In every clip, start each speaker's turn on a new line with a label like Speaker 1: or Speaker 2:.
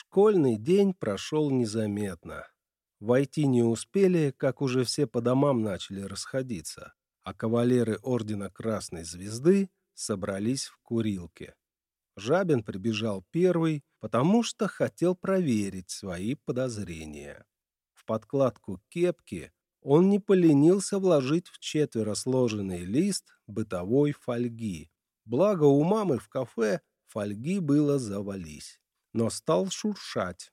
Speaker 1: Школьный день прошел незаметно. Войти не успели, как уже все по домам начали расходиться, а кавалеры Ордена Красной Звезды собрались в курилке. Жабин прибежал первый, потому что хотел проверить свои подозрения. В подкладку кепки он не поленился вложить в четверо сложенный лист бытовой фольги. Благо у мамы в кафе фольги было завались, но стал шуршать.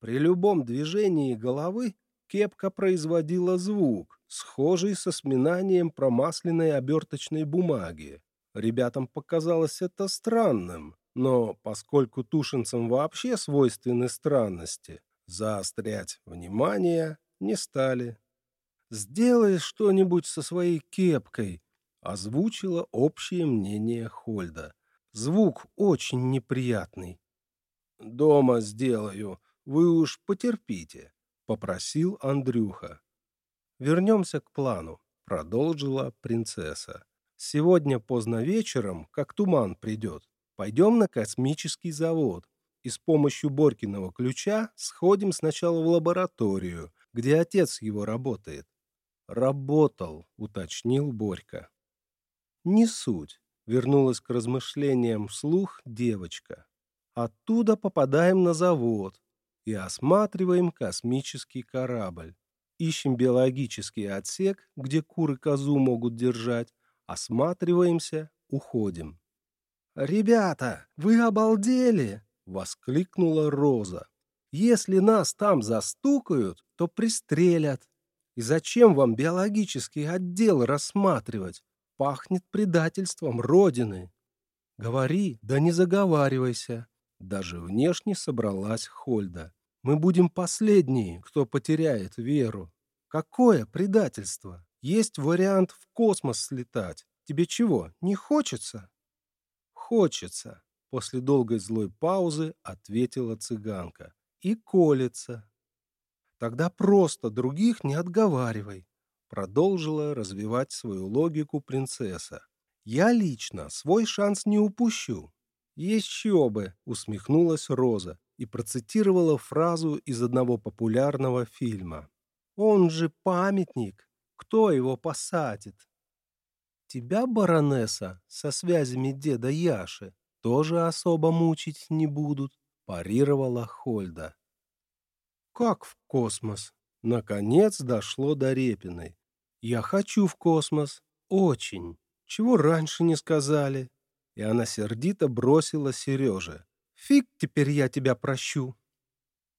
Speaker 1: При любом движении головы кепка производила звук, схожий со сминанием промасленной оберточной бумаги. Ребятам показалось это странным, но поскольку тушинцам вообще свойственны странности, заострять внимание не стали. «Сделай что-нибудь со своей кепкой», — озвучило общее мнение Хольда. «Звук очень неприятный». «Дома сделаю, вы уж потерпите», — попросил Андрюха. «Вернемся к плану», — продолжила принцесса. «Сегодня поздно вечером, как туман придет, пойдем на космический завод и с помощью Борькиного ключа сходим сначала в лабораторию, где отец его работает. «Работал», — уточнил Борька. «Не суть», — вернулась к размышлениям вслух девочка. «Оттуда попадаем на завод и осматриваем космический корабль. Ищем биологический отсек, где куры козу могут держать, осматриваемся, уходим. «Ребята, вы обалдели!» — воскликнула Роза. «Если нас там застукают, то пристрелят. И зачем вам биологический отдел рассматривать? Пахнет предательством Родины. Говори, да не заговаривайся». Даже внешне собралась Хольда. «Мы будем последние, кто потеряет веру. Какое предательство? Есть вариант в космос слетать. Тебе чего, не хочется?» «Хочется», — после долгой злой паузы ответила цыганка. «И колется». «Тогда просто других не отговаривай», — продолжила развивать свою логику принцесса. «Я лично свой шанс не упущу». «Еще бы!» — усмехнулась Роза и процитировала фразу из одного популярного фильма. «Он же памятник. Кто его посадит?» Тебя, баронесса, со связями деда Яши, тоже особо мучить не будут, парировала Хольда. Как в космос? Наконец дошло до Репиной. Я хочу в космос. Очень. Чего раньше не сказали? И она сердито бросила Сереже. Фиг теперь я тебя прощу.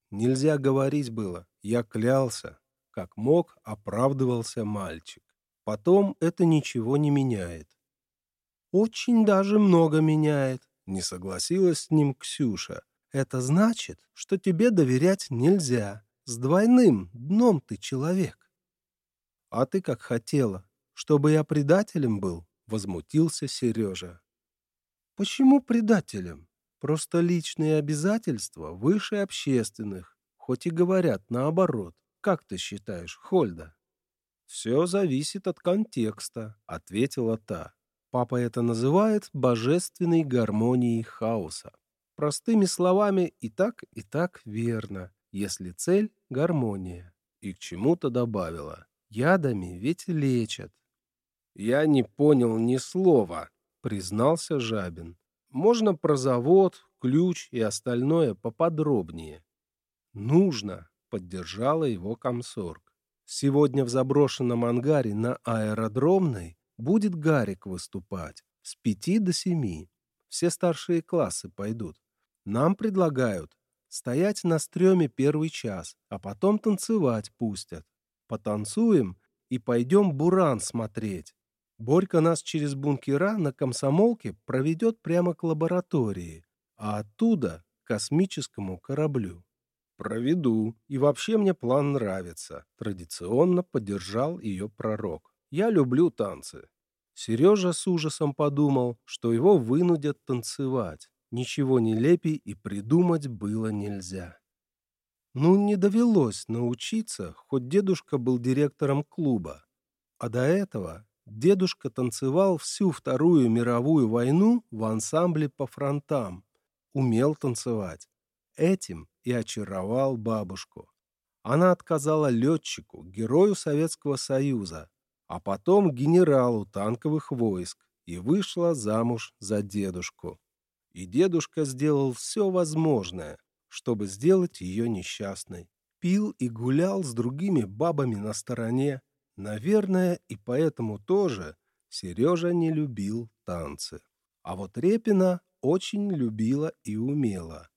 Speaker 1: Нельзя говорить было. Я клялся. Как мог, оправдывался мальчик. Потом это ничего не меняет. Очень даже много меняет, не согласилась с ним Ксюша. Это значит, что тебе доверять нельзя. С двойным дном ты человек. А ты как хотела, чтобы я предателем был, возмутился Сережа. Почему предателем? Просто личные обязательства выше общественных, хоть и говорят наоборот. Как ты считаешь, Хольда? «Все зависит от контекста», — ответила та. Папа это называет божественной гармонией хаоса. Простыми словами, и так, и так верно, если цель — гармония. И к чему-то добавила. Ядами ведь лечат. «Я не понял ни слова», — признался Жабин. «Можно про завод, ключ и остальное поподробнее?» «Нужно», — поддержала его комсорг. Сегодня в заброшенном ангаре на аэродромной будет Гарик выступать с пяти до семи. Все старшие классы пойдут. Нам предлагают стоять на стреме первый час, а потом танцевать пустят. Потанцуем и пойдем буран смотреть. Борька нас через бункера на комсомолке проведет прямо к лаборатории, а оттуда к космическому кораблю. «Проведу. И вообще мне план нравится», — традиционно поддержал ее пророк. «Я люблю танцы». Сережа с ужасом подумал, что его вынудят танцевать. Ничего нелепей и придумать было нельзя. Ну, не довелось научиться, хоть дедушка был директором клуба. А до этого дедушка танцевал всю Вторую мировую войну в ансамбле по фронтам. Умел танцевать. этим и очаровал бабушку. Она отказала летчику, герою Советского Союза, а потом генералу танковых войск и вышла замуж за дедушку. И дедушка сделал все возможное, чтобы сделать ее несчастной. Пил и гулял с другими бабами на стороне. Наверное, и поэтому тоже Сережа не любил танцы. А вот Репина очень любила и умела.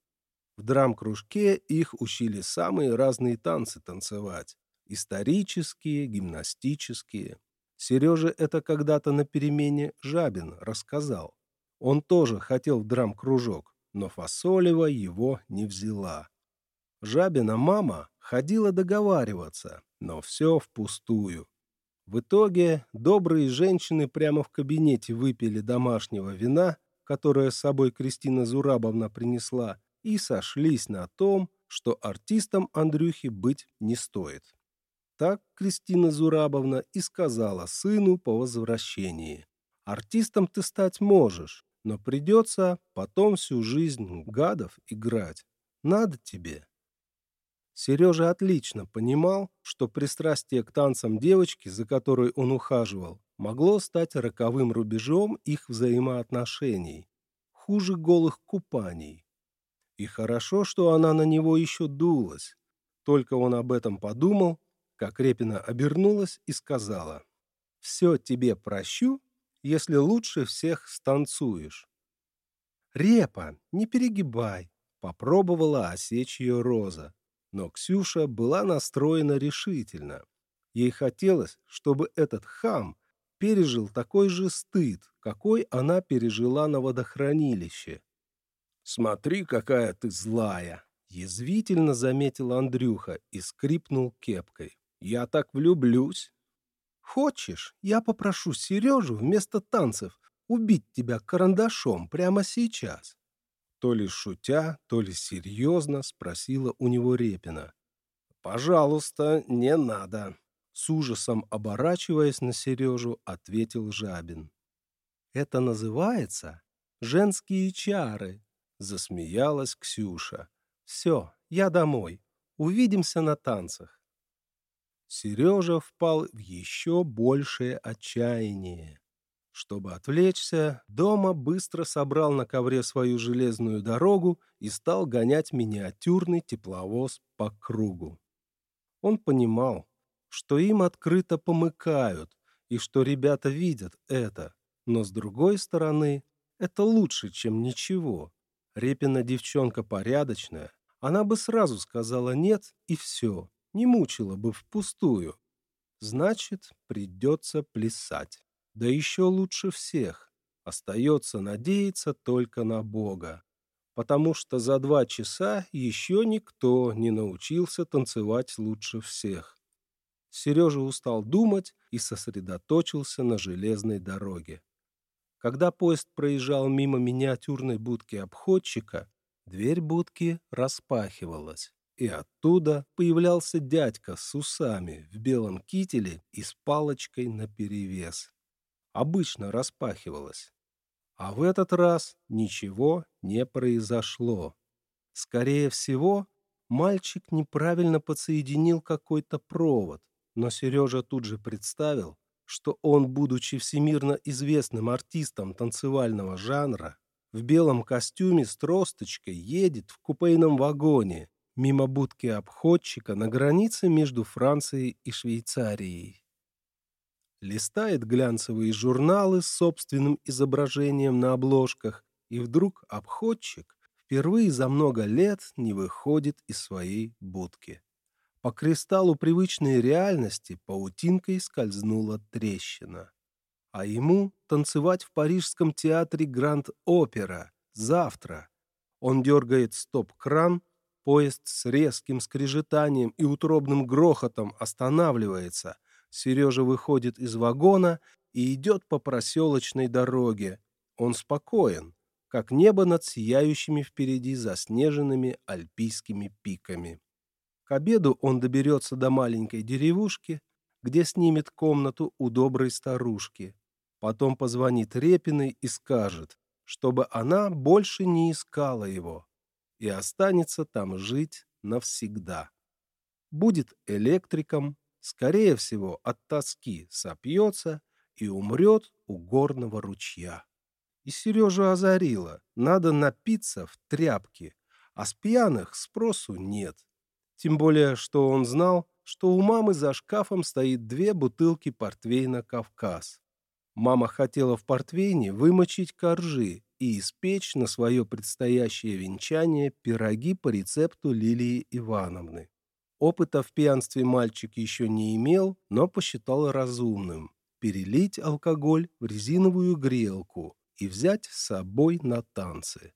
Speaker 1: В драм-кружке их учили самые разные танцы танцевать. Исторические, гимнастические. Сереже это когда-то на перемене Жабин рассказал. Он тоже хотел в драм-кружок, но Фасолева его не взяла. Жабина мама ходила договариваться, но все впустую. В итоге добрые женщины прямо в кабинете выпили домашнего вина, которое с собой Кристина Зурабовна принесла, и сошлись на том, что артистом Андрюхи быть не стоит. Так Кристина Зурабовна и сказала сыну по возвращении. «Артистом ты стать можешь, но придется потом всю жизнь гадов играть. Надо тебе». Сережа отлично понимал, что пристрастие к танцам девочки, за которой он ухаживал, могло стать роковым рубежом их взаимоотношений, хуже голых купаний. И хорошо, что она на него еще дулась. Только он об этом подумал, как Репина обернулась и сказала, «Все тебе прощу, если лучше всех станцуешь». «Репа, не перегибай», — попробовала осечь ее Роза. Но Ксюша была настроена решительно. Ей хотелось, чтобы этот хам пережил такой же стыд, какой она пережила на водохранилище. «Смотри, какая ты злая!» — язвительно заметил Андрюха и скрипнул кепкой. «Я так влюблюсь!» «Хочешь, я попрошу Сережу вместо танцев убить тебя карандашом прямо сейчас?» То ли шутя, то ли серьезно спросила у него Репина. «Пожалуйста, не надо», — с ужасом оборачиваясь на Сережу, ответил Жабин. «Это называется женские чары», — засмеялась Ксюша. «Все, я домой. Увидимся на танцах». Сережа впал в еще большее отчаяние. Чтобы отвлечься, дома быстро собрал на ковре свою железную дорогу и стал гонять миниатюрный тепловоз по кругу. Он понимал, что им открыто помыкают и что ребята видят это, но с другой стороны, это лучше, чем ничего. Репина девчонка порядочная, она бы сразу сказала «нет» и все, не мучила бы впустую. Значит, придется плясать. Да еще лучше всех. Остается надеяться только на Бога. Потому что за два часа еще никто не научился танцевать лучше всех. Сережа устал думать и сосредоточился на железной дороге. Когда поезд проезжал мимо миниатюрной будки обходчика, дверь будки распахивалась, и оттуда появлялся дядька с усами в белом кителе и с палочкой наперевес обычно распахивалась. А в этот раз ничего не произошло. Скорее всего, мальчик неправильно подсоединил какой-то провод, но Сережа тут же представил, что он, будучи всемирно известным артистом танцевального жанра, в белом костюме с тросточкой едет в купейном вагоне мимо будки обходчика на границе между Францией и Швейцарией листает глянцевые журналы с собственным изображением на обложках, и вдруг обходчик впервые за много лет не выходит из своей будки. По кристаллу привычной реальности паутинкой скользнула трещина. А ему танцевать в парижском театре Гранд-Опера завтра. Он дергает стоп-кран, поезд с резким скрежетанием и утробным грохотом останавливается — Сережа выходит из вагона и идет по проселочной дороге. Он спокоен, как небо над сияющими впереди заснеженными альпийскими пиками. К обеду он доберется до маленькой деревушки, где снимет комнату у доброй старушки. Потом позвонит Репиной и скажет, чтобы она больше не искала его. и останется там жить навсегда. Будет электриком, скорее всего, от тоски сопьется и умрет у горного ручья. И Сережу озарило, надо напиться в тряпке, а с пьяных спросу нет. Тем более, что он знал, что у мамы за шкафом стоит две бутылки портвейна «Кавказ». Мама хотела в портвейне вымочить коржи и испечь на свое предстоящее венчание пироги по рецепту Лилии Ивановны. Опыта в пьянстве мальчик еще не имел, но посчитал разумным перелить алкоголь в резиновую грелку и взять с собой на танцы.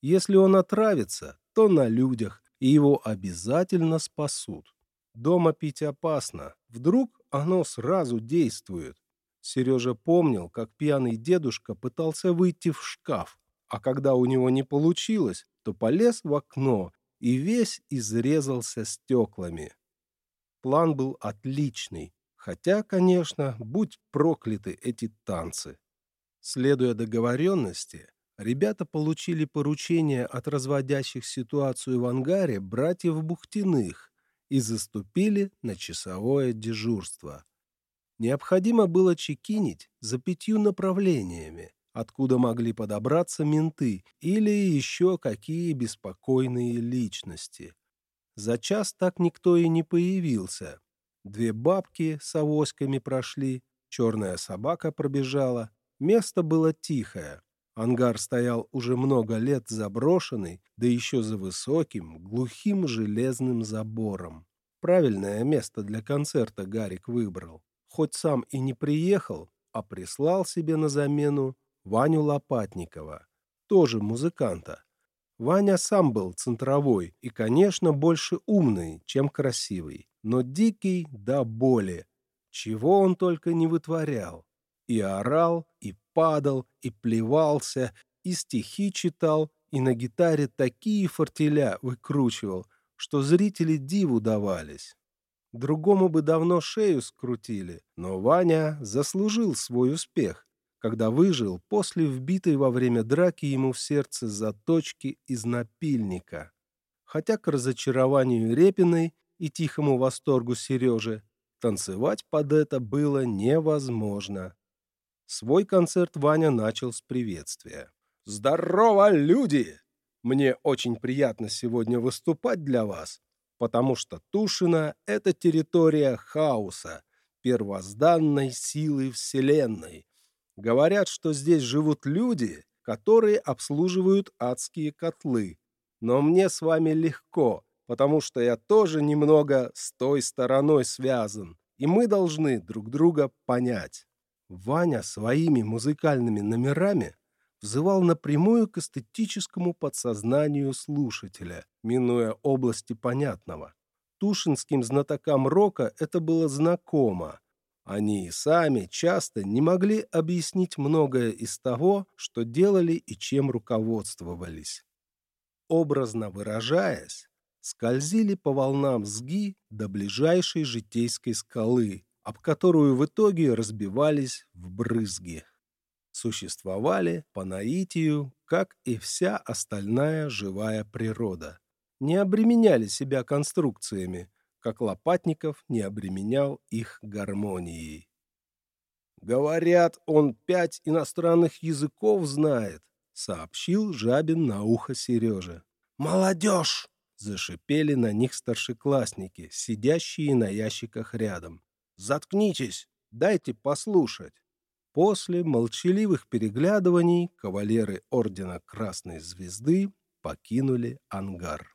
Speaker 1: Если он отравится, то на людях, и его обязательно спасут. Дома пить опасно, вдруг оно сразу действует. Сережа помнил, как пьяный дедушка пытался выйти в шкаф, а когда у него не получилось, то полез в окно и весь изрезался стеклами. План был отличный, хотя, конечно, будь прокляты эти танцы. Следуя договоренности, ребята получили поручение от разводящих ситуацию в ангаре братьев Бухтиных и заступили на часовое дежурство. Необходимо было чекинить за пятью направлениями, откуда могли подобраться менты или еще какие беспокойные личности. За час так никто и не появился. Две бабки с авоськами прошли, черная собака пробежала. Место было тихое. Ангар стоял уже много лет заброшенный, да еще за высоким, глухим железным забором. Правильное место для концерта Гарик выбрал. Хоть сам и не приехал, а прислал себе на замену Ваню Лопатникова, тоже музыканта. Ваня сам был центровой и, конечно, больше умный, чем красивый, но дикий до боли. Чего он только не вытворял. И орал, и падал, и плевался, и стихи читал, и на гитаре такие фортеля выкручивал, что зрители диву давались. Другому бы давно шею скрутили, но Ваня заслужил свой успех когда выжил после вбитой во время драки ему в сердце заточки из напильника. Хотя к разочарованию Репиной и тихому восторгу Сережи танцевать под это было невозможно. Свой концерт Ваня начал с приветствия. «Здорово, люди! Мне очень приятно сегодня выступать для вас, потому что Тушино — это территория хаоса, первозданной силы Вселенной, Говорят, что здесь живут люди, которые обслуживают адские котлы. Но мне с вами легко, потому что я тоже немного с той стороной связан, и мы должны друг друга понять. Ваня своими музыкальными номерами взывал напрямую к эстетическому подсознанию слушателя, минуя области понятного. Тушинским знатокам рока это было знакомо, они и сами часто не могли объяснить многое из того, что делали и чем руководствовались. Образно выражаясь, скользили по волнам сги до ближайшей житейской скалы, об которую в итоге разбивались в брызги. Существовали по наитию, как и вся остальная живая природа. Не обременяли себя конструкциями, как Лопатников не обременял их гармонией. «Говорят, он пять иностранных языков знает», — сообщил Жабин на ухо Сереже. «Молодежь!» — зашипели на них старшеклассники, сидящие на ящиках рядом. «Заткнитесь! Дайте послушать!» После молчаливых переглядываний кавалеры Ордена Красной Звезды покинули ангар.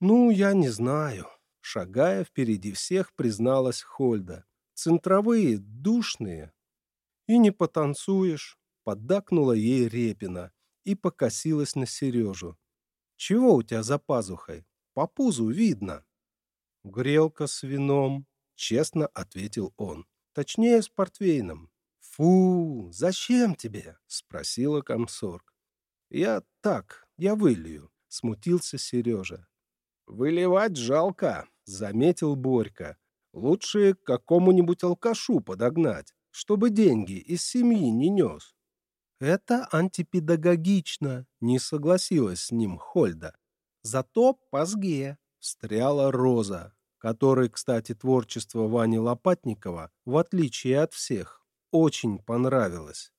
Speaker 1: «Ну, я не знаю», — шагая впереди всех, призналась Хольда. «Центровые душные». «И не потанцуешь», — поддакнула ей Репина и покосилась на Сережу. «Чего у тебя за пазухой? По пузу видно». «Грелка с вином», — честно ответил он. «Точнее, с портвейном». «Фу, зачем тебе?» — спросила комсорг. «Я так, я вылью», — смутился Сережа. «Выливать жалко», — заметил Борька. «Лучше к какому-нибудь алкашу подогнать, чтобы деньги из семьи не нес». Это антипедагогично, не согласилась с ним Хольда. Зато позге, встряла Роза, которой, кстати, творчество Вани Лопатникова, в отличие от всех, очень понравилось.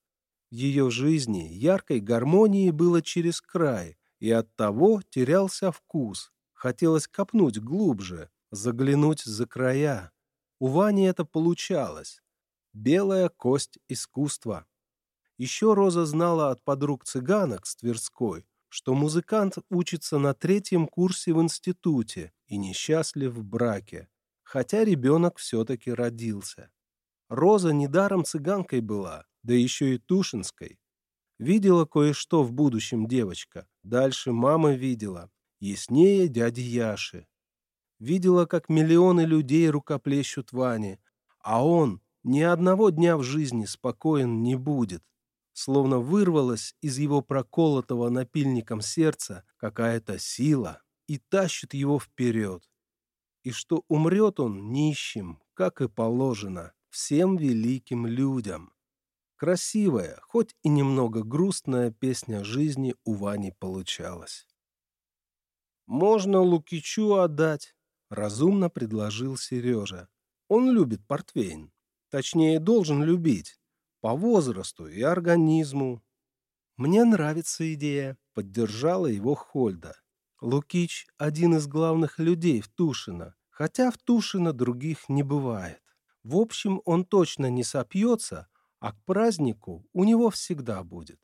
Speaker 1: В ее жизни яркой гармонии было через край, и оттого терялся вкус. Хотелось копнуть глубже, заглянуть за края. У Вани это получалось. Белая кость искусства. Еще Роза знала от подруг цыганок с Тверской, что музыкант учится на третьем курсе в институте и несчастлив в браке, хотя ребенок все-таки родился. Роза недаром цыганкой была, да еще и тушинской. Видела кое-что в будущем девочка, дальше мама видела, яснее дяди Яши. Видела, как миллионы людей рукоплещут Ване, а он ни одного дня в жизни спокоен не будет словно вырвалась из его проколотого напильником сердца какая-то сила и тащит его вперед. И что умрет он нищим, как и положено, всем великим людям. Красивая, хоть и немного грустная песня жизни у Вани получалась. «Можно Лукичу отдать», — разумно предложил Сережа. «Он любит портвейн. Точнее, должен любить по возрасту и организму. Мне нравится идея, поддержала его Хольда. Лукич – один из главных людей в Тушино, хотя в Тушино других не бывает. В общем, он точно не сопьется, а к празднику у него всегда будет.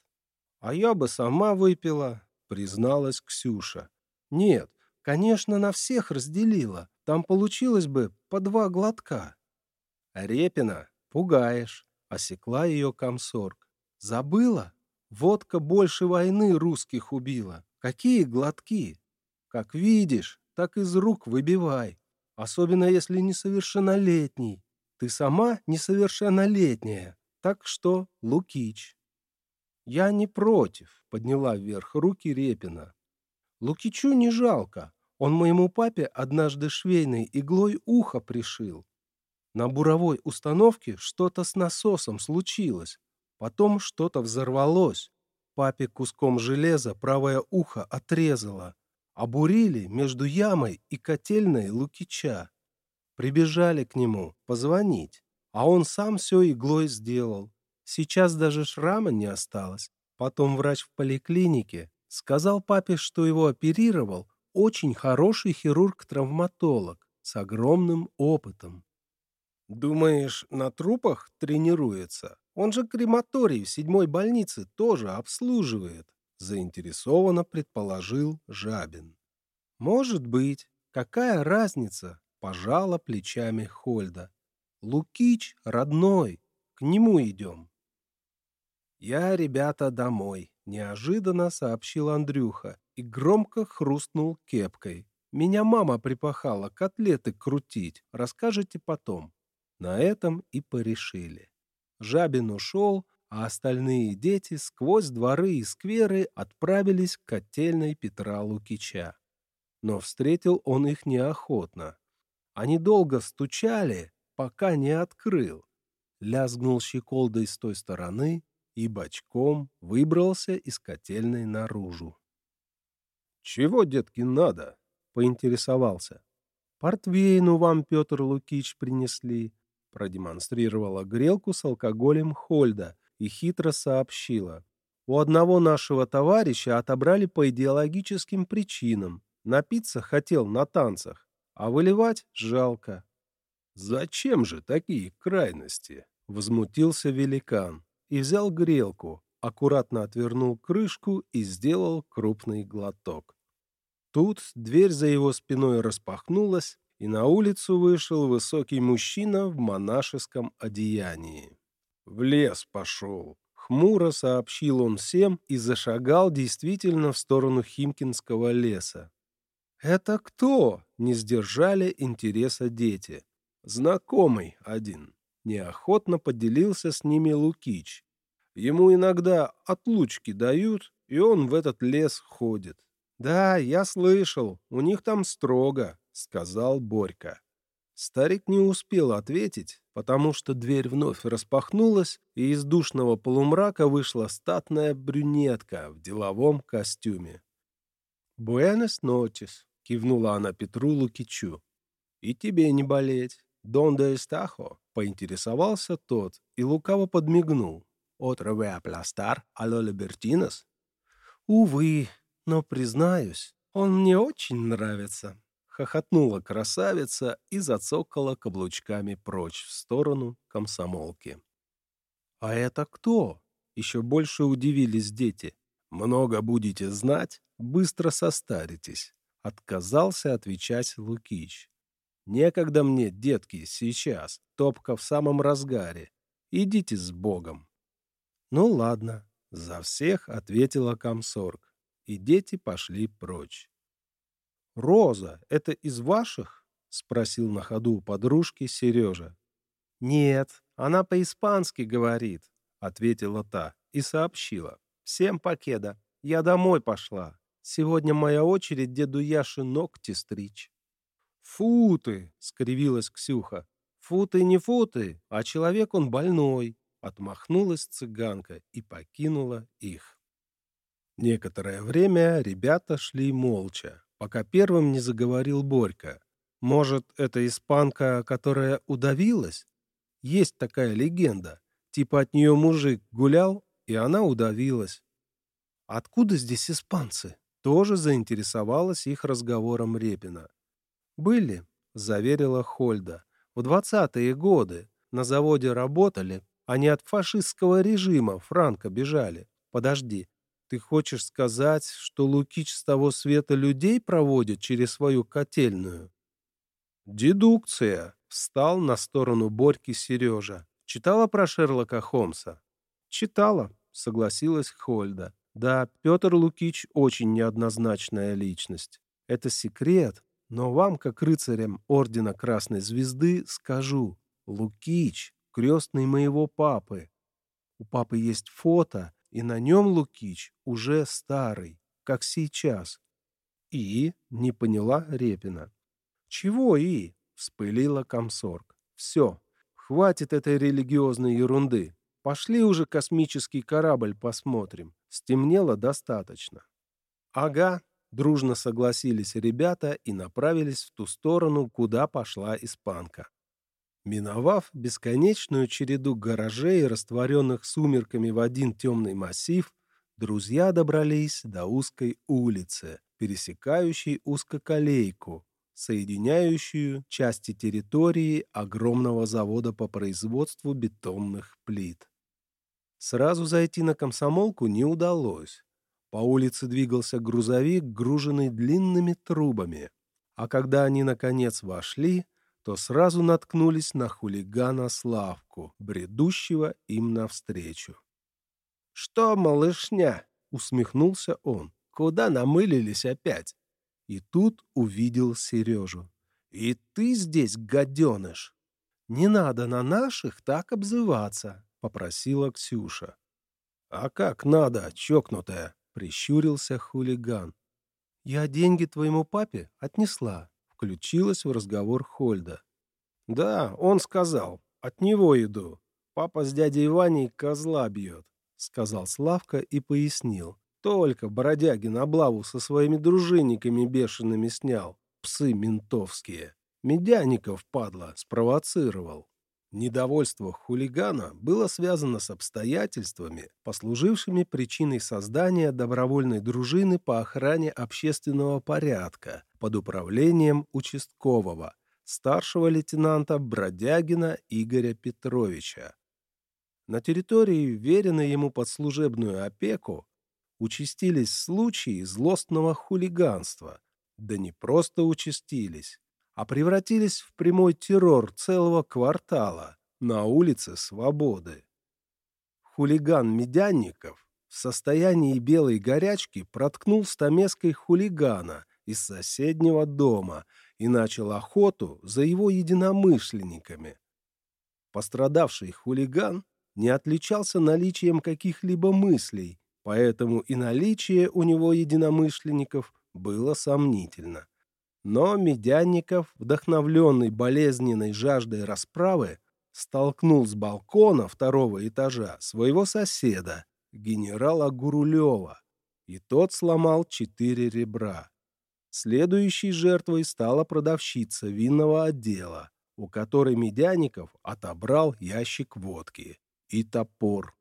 Speaker 1: А я бы сама выпила, призналась Ксюша. Нет, конечно, на всех разделила. Там получилось бы по два глотка. Репина, пугаешь. Осекла ее комсорг. Забыла? Водка больше войны русских убила. Какие глотки? Как видишь, так из рук выбивай. Особенно если несовершеннолетний. Ты сама несовершеннолетняя. Так что Лукич. Я не против, подняла вверх руки Репина. Лукичу не жалко. Он моему папе однажды швейной иглой ухо пришил. На буровой установке что-то с насосом случилось. Потом что-то взорвалось. Папе куском железа правое ухо отрезало. Обурили между ямой и котельной Лукича. Прибежали к нему позвонить. А он сам все иглой сделал. Сейчас даже шрама не осталось. Потом врач в поликлинике сказал папе, что его оперировал очень хороший хирург-травматолог с огромным опытом. Думаешь, на трупах тренируется? Он же крематорий в седьмой больнице тоже обслуживает, заинтересованно предположил Жабин. Может быть. Какая разница? Пожала плечами Хольда. Лукич родной, к нему идем. Я, ребята, домой, неожиданно сообщил Андрюха и громко хрустнул кепкой. Меня мама припахала котлеты крутить, расскажете потом. На этом и порешили. Жабин ушел, а остальные дети сквозь дворы и скверы отправились к котельной Петра Лукича. Но встретил он их неохотно. Они долго стучали, пока не открыл. Лязгнул щеколдой с той стороны и бочком выбрался из котельной наружу. «Чего, детки, надо?» — поинтересовался. «Портвейну вам, Петр Лукич, принесли продемонстрировала грелку с алкоголем Хольда и хитро сообщила. У одного нашего товарища отобрали по идеологическим причинам. Напиться хотел на танцах, а выливать жалко. «Зачем же такие крайности?» — возмутился великан и взял грелку, аккуратно отвернул крышку и сделал крупный глоток. Тут дверь за его спиной распахнулась, и на улицу вышел высокий мужчина в монашеском одеянии. «В лес пошел», — хмуро сообщил он всем и зашагал действительно в сторону Химкинского леса. «Это кто?» — не сдержали интереса дети. «Знакомый один», — неохотно поделился с ними Лукич. «Ему иногда отлучки дают, и он в этот лес ходит». «Да, я слышал, у них там строго», сказал Борька. Старик не успел ответить, потому что дверь вновь распахнулась, и из душного полумрака вышла статная брюнетка в деловом костюме. «Буэнос нотис», — кивнула она Петру Лукичу. «И тебе не болеть. Донде эстахо?» — поинтересовался тот и лукаво подмигнул. «Отро ве апластар алло либертинос?» «Увы, но, признаюсь, он мне очень нравится», хохотнула красавица и зацокала каблучками прочь в сторону комсомолки. «А это кто?» — еще больше удивились дети. «Много будете знать, быстро состаритесь», — отказался отвечать Лукич. «Некогда мне, детки, сейчас, топка в самом разгаре. Идите с Богом». «Ну ладно», — за всех ответила комсорг, и дети пошли прочь. «Роза, это из ваших?» — спросил на ходу у подружки Сережа. «Нет, она по-испански говорит», — ответила та и сообщила. «Всем покеда. Я домой пошла. Сегодня моя очередь деду Яше ногти стричь». «Фу ты!» — скривилась Ксюха. «Фу ты не фу ты, а человек он больной», — отмахнулась цыганка и покинула их. Некоторое время ребята шли молча пока первым не заговорил Борька. Может, это испанка, которая удавилась? Есть такая легенда. Типа от нее мужик гулял, и она удавилась. Откуда здесь испанцы? Тоже заинтересовалась их разговором Репина. Были, заверила Хольда. В двадцатые годы на заводе работали, они от фашистского режима Франко бежали. Подожди, ты хочешь сказать, что Лукич с того света людей проводит через свою котельную? Дедукция. Встал на сторону Борьки Сережа. Читала про Шерлока Холмса? Читала, согласилась Хольда. Да, Петр Лукич очень неоднозначная личность. Это секрет, но вам, как рыцарям Ордена Красной Звезды, скажу. Лукич — крестный моего папы. У папы есть фото, и на нем Лукич уже старый, как сейчас. И не поняла Репина. «Чего и?» — вспылила комсорг. «Все, хватит этой религиозной ерунды. Пошли уже космический корабль посмотрим. Стемнело достаточно». «Ага», — дружно согласились ребята и направились в ту сторону, куда пошла испанка. Миновав бесконечную череду гаражей, растворенных сумерками в один темный массив, друзья добрались до узкой улицы, пересекающей узкоколейку, соединяющую части территории огромного завода по производству бетонных плит. Сразу зайти на комсомолку не удалось. По улице двигался грузовик, груженный длинными трубами. А когда они, наконец, вошли, то сразу наткнулись на хулигана Славку, бредущего им навстречу. «Что, малышня?» — усмехнулся он. «Куда намылились опять?» И тут увидел Сережу. «И ты здесь, гаденыш!» «Не надо на наших так обзываться», — попросила Ксюша. «А как надо, чокнутая?» — прищурился хулиган. «Я деньги твоему папе отнесла включилась в разговор Хольда. «Да, он сказал. От него иду. Папа с дядей Ваней козла бьет», — сказал Славка и пояснил. «Только бродяги на облаву со своими дружинниками бешеными снял. Псы ментовские. Медяников, падла, спровоцировал». Недовольство хулигана было связано с обстоятельствами, послужившими причиной создания добровольной дружины по охране общественного порядка под управлением участкового, старшего лейтенанта Бродягина Игоря Петровича. На территории, веренной ему под служебную опеку, участились случаи злостного хулиганства. Да не просто участились, а превратились в прямой террор целого квартала на улице Свободы. Хулиган Медянников в состоянии белой горячки проткнул стамеской хулигана из соседнего дома и начал охоту за его единомышленниками. Пострадавший хулиган не отличался наличием каких-либо мыслей, поэтому и наличие у него единомышленников было сомнительно. Но Медянников, вдохновленный болезненной жаждой расправы, столкнул с балкона второго этажа своего соседа, генерала Гурулева, и тот сломал четыре ребра. Следующей жертвой стала продавщица винного отдела, у которой Медяников отобрал ящик водки и топор.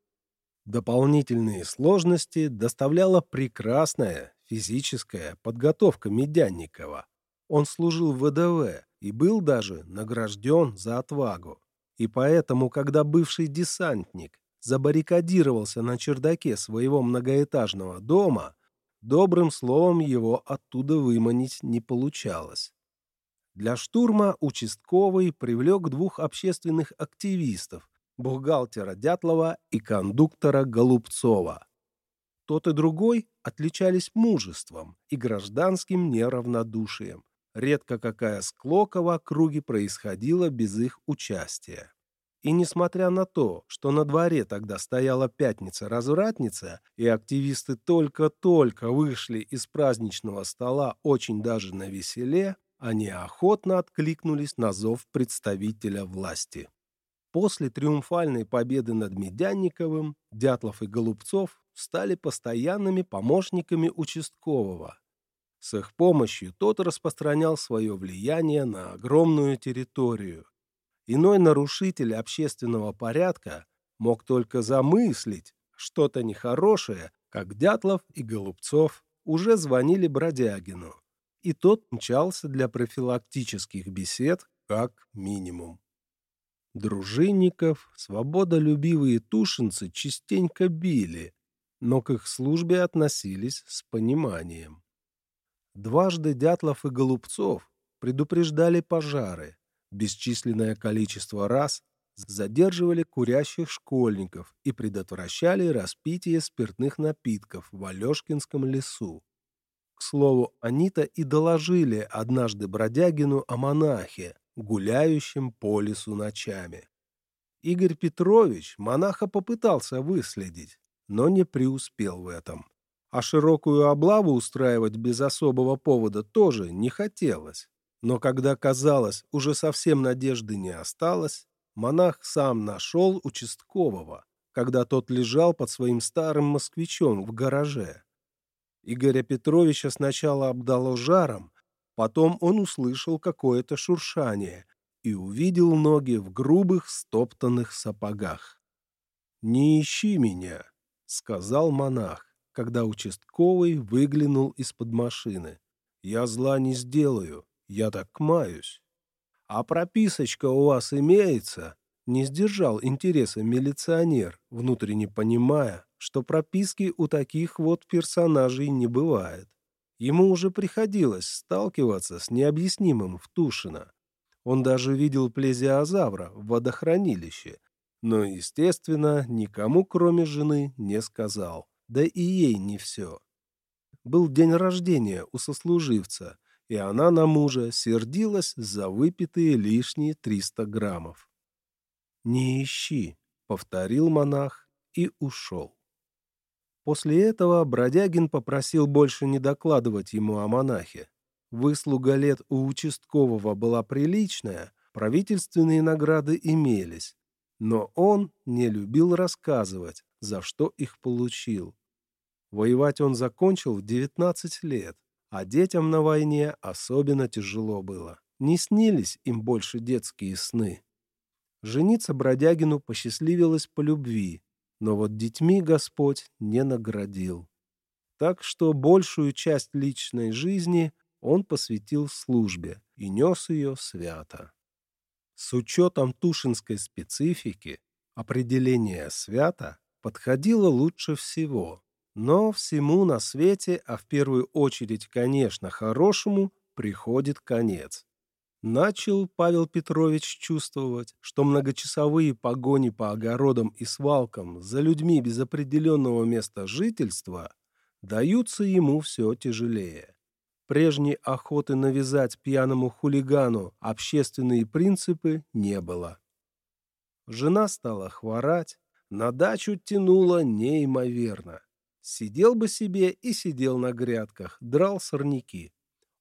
Speaker 1: Дополнительные сложности доставляла прекрасная физическая подготовка Медянникова. Он служил в ВДВ и был даже награжден за отвагу. И поэтому, когда бывший десантник забаррикадировался на чердаке своего многоэтажного дома, добрым словом его оттуда выманить не получалось. Для штурма участковый привлек двух общественных активистов, бухгалтера Дятлова и кондуктора Голубцова. Тот и другой отличались мужеством и гражданским неравнодушием. Редко какая склока в округе происходила без их участия. И несмотря на то, что на дворе тогда стояла пятница-развратница, и активисты только-только вышли из праздничного стола очень даже на веселе, они охотно откликнулись на зов представителя власти. После триумфальной победы над Медянниковым Дятлов и Голубцов стали постоянными помощниками участкового. С их помощью тот распространял свое влияние на огромную территорию. Иной нарушитель общественного порядка мог только замыслить что-то нехорошее, как Дятлов и Голубцов уже звонили Бродягину, и тот мчался для профилактических бесед как минимум. Дружинников свободолюбивые тушинцы частенько били, но к их службе относились с пониманием. Дважды Дятлов и Голубцов предупреждали пожары, бесчисленное количество раз задерживали курящих школьников и предотвращали распитие спиртных напитков в Алешкинском лесу. К слову, они-то и доложили однажды Бродягину о монахе, гуляющим по лесу ночами. Игорь Петрович монаха попытался выследить, но не преуспел в этом. А широкую облаву устраивать без особого повода тоже не хотелось. Но когда казалось, уже совсем надежды не осталось, монах сам нашел участкового, когда тот лежал под своим старым москвичом в гараже. Игоря Петровича сначала обдало жаром, Потом он услышал какое-то шуршание и увидел ноги в грубых стоптанных сапогах. «Не ищи меня», — сказал монах, когда участковый выглянул из-под машины. «Я зла не сделаю, я так маюсь». «А прописочка у вас имеется?» Не сдержал интереса милиционер, внутренне понимая, что прописки у таких вот персонажей не бывает. Ему уже приходилось сталкиваться с необъяснимым в Тушино. Он даже видел плезиозавра в водохранилище, но, естественно, никому, кроме жены, не сказал. Да и ей не все. Был день рождения у сослуживца, и она на мужа сердилась за выпитые лишние 300 граммов. «Не ищи», — повторил монах и ушел. После этого Бродягин попросил больше не докладывать ему о монахе. Выслуга лет у участкового была приличная, правительственные награды имелись, но он не любил рассказывать, за что их получил. Воевать он закончил в 19 лет, а детям на войне особенно тяжело было. Не снились им больше детские сны. Жениться Бродягину посчастливилось по любви, но вот детьми Господь не наградил. Так что большую часть личной жизни он посвятил службе и нес ее свято. С учетом тушинской специфики определение «свято» подходило лучше всего. Но всему на свете, а в первую очередь, конечно, хорошему, приходит конец. Начал Павел Петрович чувствовать, что многочасовые погони по огородам и свалкам за людьми без определенного места жительства даются ему все тяжелее. Прежней охоты навязать пьяному хулигану общественные принципы не было. Жена стала хворать, на дачу тянула неимоверно. Сидел бы себе и сидел на грядках, драл сорняки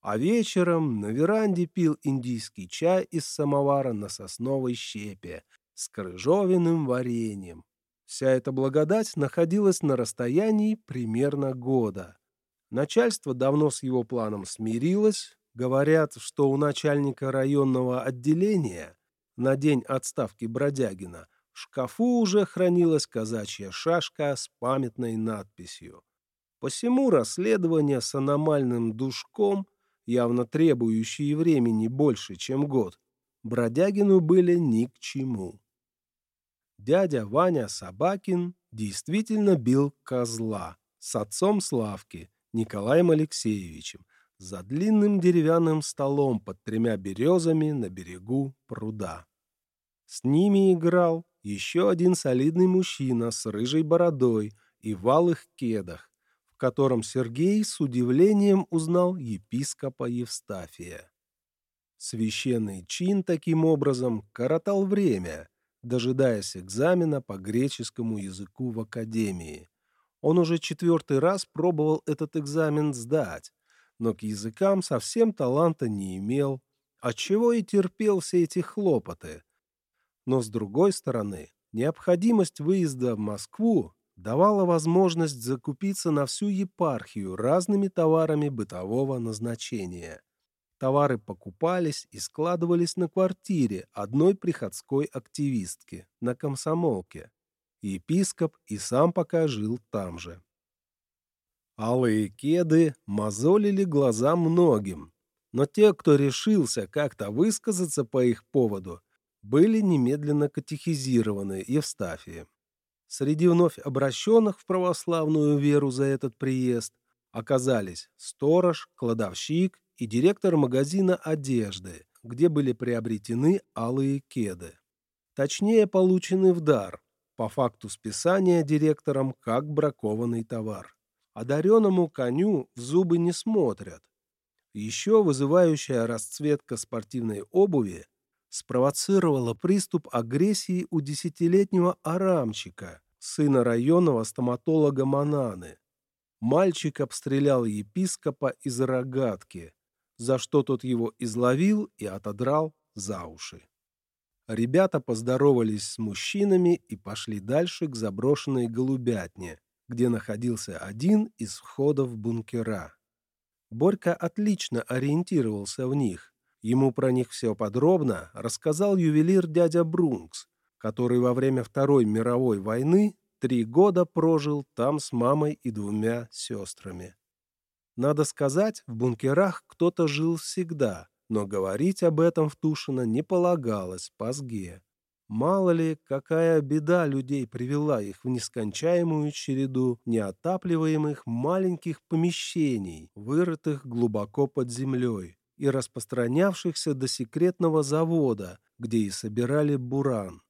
Speaker 1: а вечером на веранде пил индийский чай из самовара на сосновой щепе с крыжовенным вареньем. Вся эта благодать находилась на расстоянии примерно года. Начальство давно с его планом смирилось. Говорят, что у начальника районного отделения на день отставки Бродягина шкафу уже хранилась казачья шашка с памятной надписью. Посему расследование с аномальным душком, явно требующие времени больше, чем год, Бродягину были ни к чему дядя Ваня Собакин действительно бил козла с отцом Славки, Николаем Алексеевичем, за длинным деревянным столом под тремя березами на берегу пруда. С ними играл еще один солидный мужчина с рыжей бородой и валых кедах, в котором Сергей с удивлением узнал епископа Евстафия. Священный чин таким образом коротал время, дожидаясь экзамена по греческому языку в академии. Он уже четвертый раз пробовал этот экзамен сдать, но к языкам совсем таланта не имел, отчего и терпел все эти хлопоты. Но, с другой стороны, необходимость выезда в Москву давала возможность закупиться на всю епархию разными товарами бытового назначения. Товары покупались и складывались на квартире одной приходской активистки на Комсомолке. Епископ и сам пока жил там же. Алые кеды мозолили глаза многим, но те, кто решился как-то высказаться по их поводу, были немедленно катехизированы Евстафием. Среди вновь обращенных в православную веру за этот приезд оказались сторож, кладовщик и директор магазина одежды, где были приобретены алые кеды. Точнее, получены в дар, по факту списания директором как бракованный товар. Одаренному коню в зубы не смотрят. Еще вызывающая расцветка спортивной обуви спровоцировала приступ агрессии у десятилетнего арамчика, сына районного стоматолога Мананы. Мальчик обстрелял епископа из рогатки, за что тот его изловил и отодрал за уши. Ребята поздоровались с мужчинами и пошли дальше к заброшенной голубятне, где находился один из входов бункера. Борька отлично ориентировался в них. Ему про них все подробно рассказал ювелир дядя Брункс, который во время Второй мировой войны три года прожил там с мамой и двумя сестрами. Надо сказать, в бункерах кто-то жил всегда, но говорить об этом в Тушино не полагалось по сге. Мало ли, какая беда людей привела их в нескончаемую череду неотапливаемых маленьких помещений, вырытых глубоко под землей и распространявшихся до секретного завода, где и собирали буран.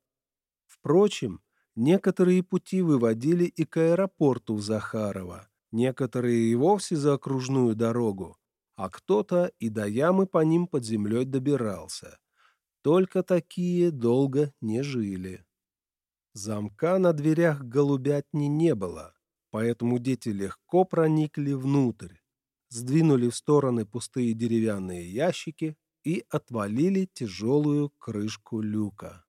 Speaker 1: Впрочем, некоторые пути выводили и к аэропорту в Захарова, некоторые и вовсе за окружную дорогу, а кто-то и до ямы по ним под землей добирался. Только такие долго не жили. Замка на дверях голубятни не было, поэтому дети легко проникли внутрь, сдвинули в стороны пустые деревянные ящики и отвалили тяжелую крышку люка.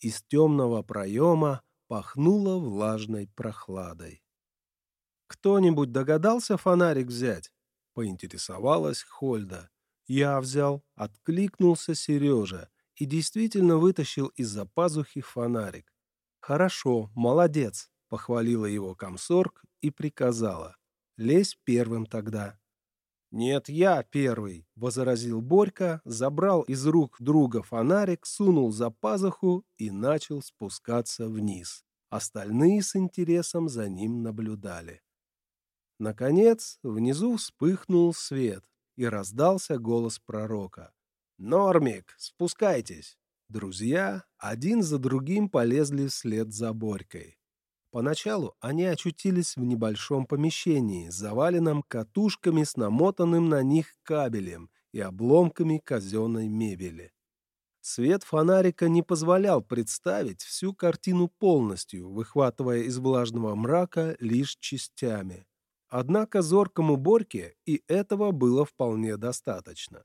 Speaker 1: Из темного проема пахнуло влажной прохладой. «Кто-нибудь догадался фонарик взять?» — поинтересовалась Хольда. «Я взял», — откликнулся Сережа и действительно вытащил из-за пазухи фонарик. «Хорошо, молодец», — похвалила его комсорг и приказала. «Лезь первым тогда». «Нет, я первый», — возразил Борька, забрал из рук друга фонарик, сунул за пазуху и начал спускаться вниз. Остальные с интересом за ним наблюдали. Наконец, внизу вспыхнул свет, и раздался голос пророка. «Нормик, спускайтесь!» Друзья один за другим полезли вслед за Борькой. Поначалу они очутились в небольшом помещении, заваленном катушками с намотанным на них кабелем и обломками казенной мебели. Свет фонарика не позволял представить всю картину полностью, выхватывая из влажного мрака лишь частями. Однако зоркому Борьке и этого было вполне достаточно.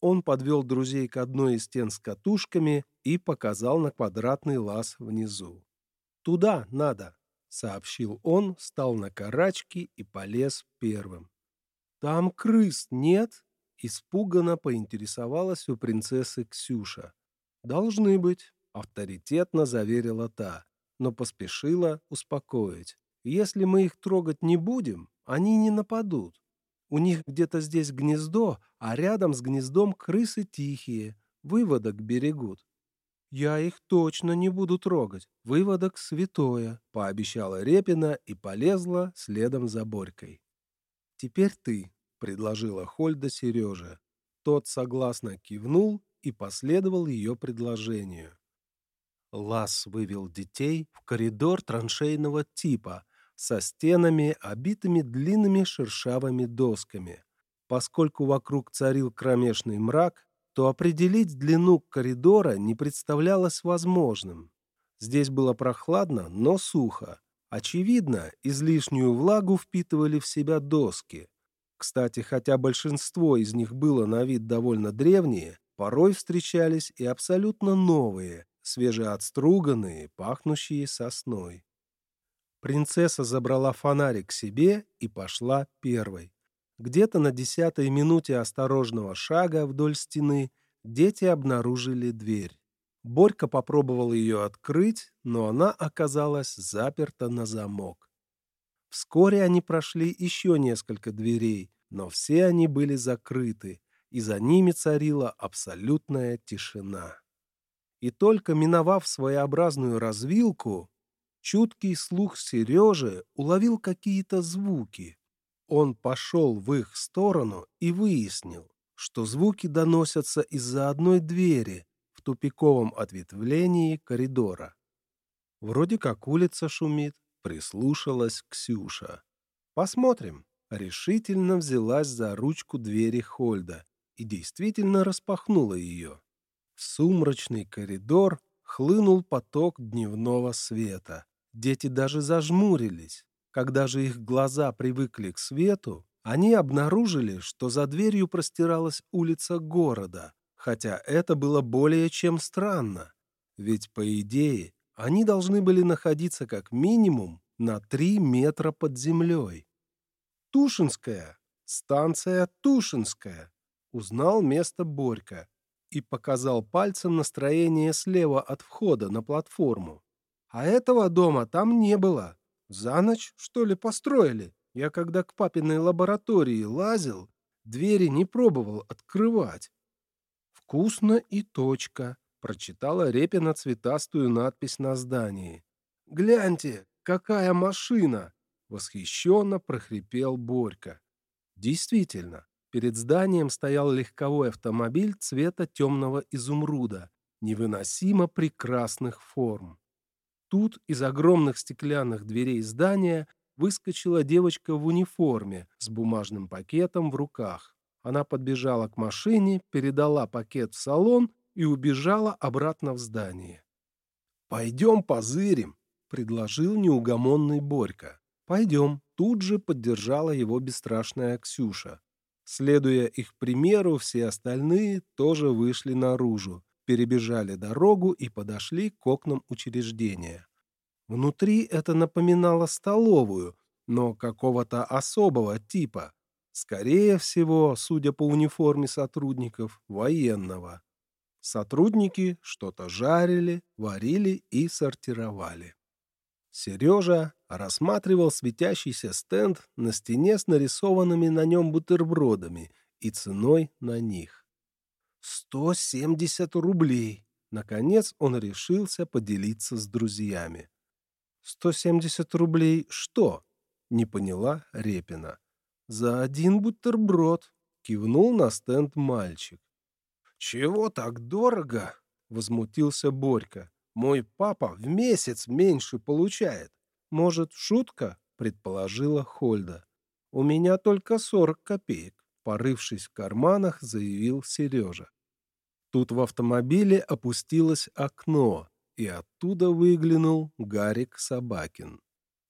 Speaker 1: Он подвел друзей к одной из стен с катушками и показал на квадратный лаз внизу. «Туда надо», — сообщил он, встал на карачки и полез первым. «Там крыс нет?» — испуганно поинтересовалась у принцессы Ксюша. «Должны быть», — авторитетно заверила та, но поспешила успокоить. «Если мы их трогать не будем, они не нападут. У них где-то здесь гнездо, а рядом с гнездом крысы тихие, выводок берегут. «Я их точно не буду трогать. Выводок святое», — пообещала Репина и полезла следом за Борькой. «Теперь ты», — предложила Хольда Сереже. Тот согласно кивнул и последовал ее предложению. Лас вывел детей в коридор траншейного типа со стенами, обитыми длинными шершавыми досками. Поскольку вокруг царил кромешный мрак, то определить длину коридора не представлялось возможным. Здесь было прохладно, но сухо. Очевидно, излишнюю влагу впитывали в себя доски. Кстати, хотя большинство из них было на вид довольно древние, порой встречались и абсолютно новые, свежеотструганные, пахнущие сосной. Принцесса забрала фонарик себе и пошла первой. Где-то на десятой минуте осторожного шага вдоль стены дети обнаружили дверь. Борька попробовал ее открыть, но она оказалась заперта на замок. Вскоре они прошли еще несколько дверей, но все они были закрыты, и за ними царила абсолютная тишина. И только миновав своеобразную развилку, чуткий слух Сережи уловил какие-то звуки. Он пошел в их сторону и выяснил, что звуки доносятся из-за одной двери в тупиковом ответвлении коридора. Вроде как улица шумит, прислушалась Ксюша. «Посмотрим», — решительно взялась за ручку двери Хольда и действительно распахнула ее. В сумрачный коридор хлынул поток дневного света. Дети даже зажмурились. Когда же их глаза привыкли к свету, они обнаружили, что за дверью простиралась улица города, хотя это было более чем странно. Ведь, по идее, они должны были находиться как минимум на три метра под землей. «Тушинская! Станция Тушинская!» Узнал место Борька и показал пальцем настроение слева от входа на платформу. А этого дома там не было. За ночь, что ли, построили? Я когда к папиной лаборатории лазил, двери не пробовал открывать. «Вкусно и точка», — прочитала Репина цветастую надпись на здании. «Гляньте, какая машина!» — восхищенно прохрипел Борька. Действительно, перед зданием стоял легковой автомобиль цвета темного изумруда, невыносимо прекрасных форм. Тут из огромных стеклянных дверей здания выскочила девочка в униформе с бумажным пакетом в руках. Она подбежала к машине, передала пакет в салон и убежала обратно в здание. «Пойдем позырим», — предложил неугомонный Борька. «Пойдем», — тут же поддержала его бесстрашная Ксюша. Следуя их примеру, все остальные тоже вышли наружу, перебежали дорогу и подошли к окнам учреждения. Внутри это напоминало столовую, но какого-то особого типа. Скорее всего, судя по униформе сотрудников, военного. Сотрудники что-то жарили, варили и сортировали. Сережа рассматривал светящийся стенд на стене с нарисованными на нем бутербродами и ценой на них. Сто семьдесят рублей. Наконец он решился поделиться с друзьями. Сто семьдесят рублей что? Не поняла Репина. За один бутерброд. Кивнул на стенд мальчик. Чего так дорого? Возмутился Борька. Мой папа в месяц меньше получает. Может, шутка? Предположила Хольда. У меня только сорок копеек. Порывшись в карманах, заявил Сережа. Тут в автомобиле опустилось окно, и оттуда выглянул Гарик Собакин.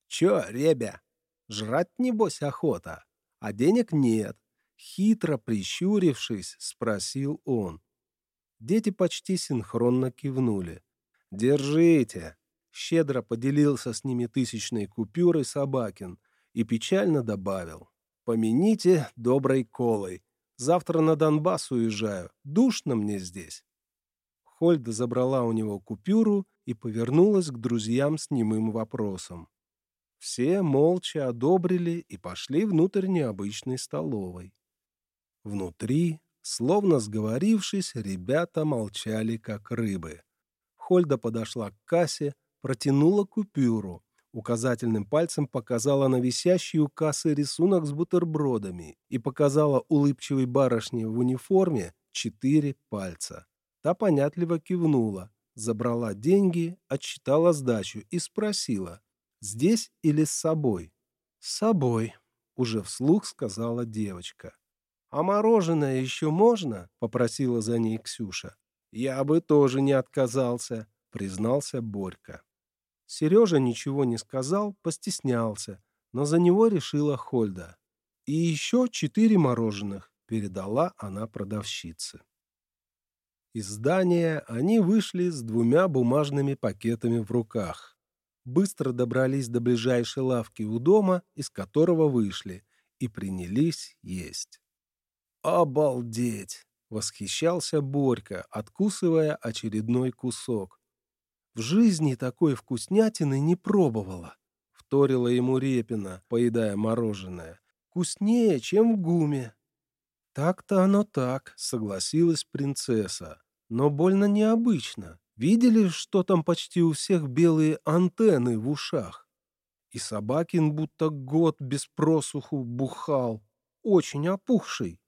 Speaker 1: «Чё, ребя, жрать небось охота, а денег нет. Хитро прищурившись, спросил он. Дети почти синхронно кивнули. «Держите!» Щедро поделился с ними тысячной купюрой Собакин и печально добавил. «Помяните доброй колой. Завтра на Донбасс уезжаю. Душно мне здесь». Хольда забрала у него купюру и повернулась к друзьям с немым вопросом. Все молча одобрили и пошли внутрь необычной столовой. Внутри, словно сговорившись, ребята молчали, как рыбы. Хольда подошла к кассе, протянула купюру, указательным пальцем показала на висящий у кассы рисунок с бутербродами и показала улыбчивой барышне в униформе четыре пальца. Та понятливо кивнула, забрала деньги, отсчитала сдачу и спросила, здесь или с собой? «С собой», — уже вслух сказала девочка. «А мороженое еще можно?» — попросила за ней Ксюша. «Я бы тоже не отказался», — признался Борька. Сережа ничего не сказал, постеснялся, но за него решила Хольда. «И еще четыре мороженых», — передала она продавщице. Из здания они вышли с двумя бумажными пакетами в руках. Быстро добрались до ближайшей лавки у дома, из которого вышли, и принялись есть. «Обалдеть!» — восхищался Борька, откусывая очередной кусок. «В жизни такой вкуснятины не пробовала», — вторила ему Репина, поедая мороженое. «Вкуснее, чем в гуме». «Так-то оно так», — согласилась принцесса. «Но больно необычно. Видели, что там почти у всех белые антенны в ушах? И Собакин будто год без просуху бухал, очень опухший.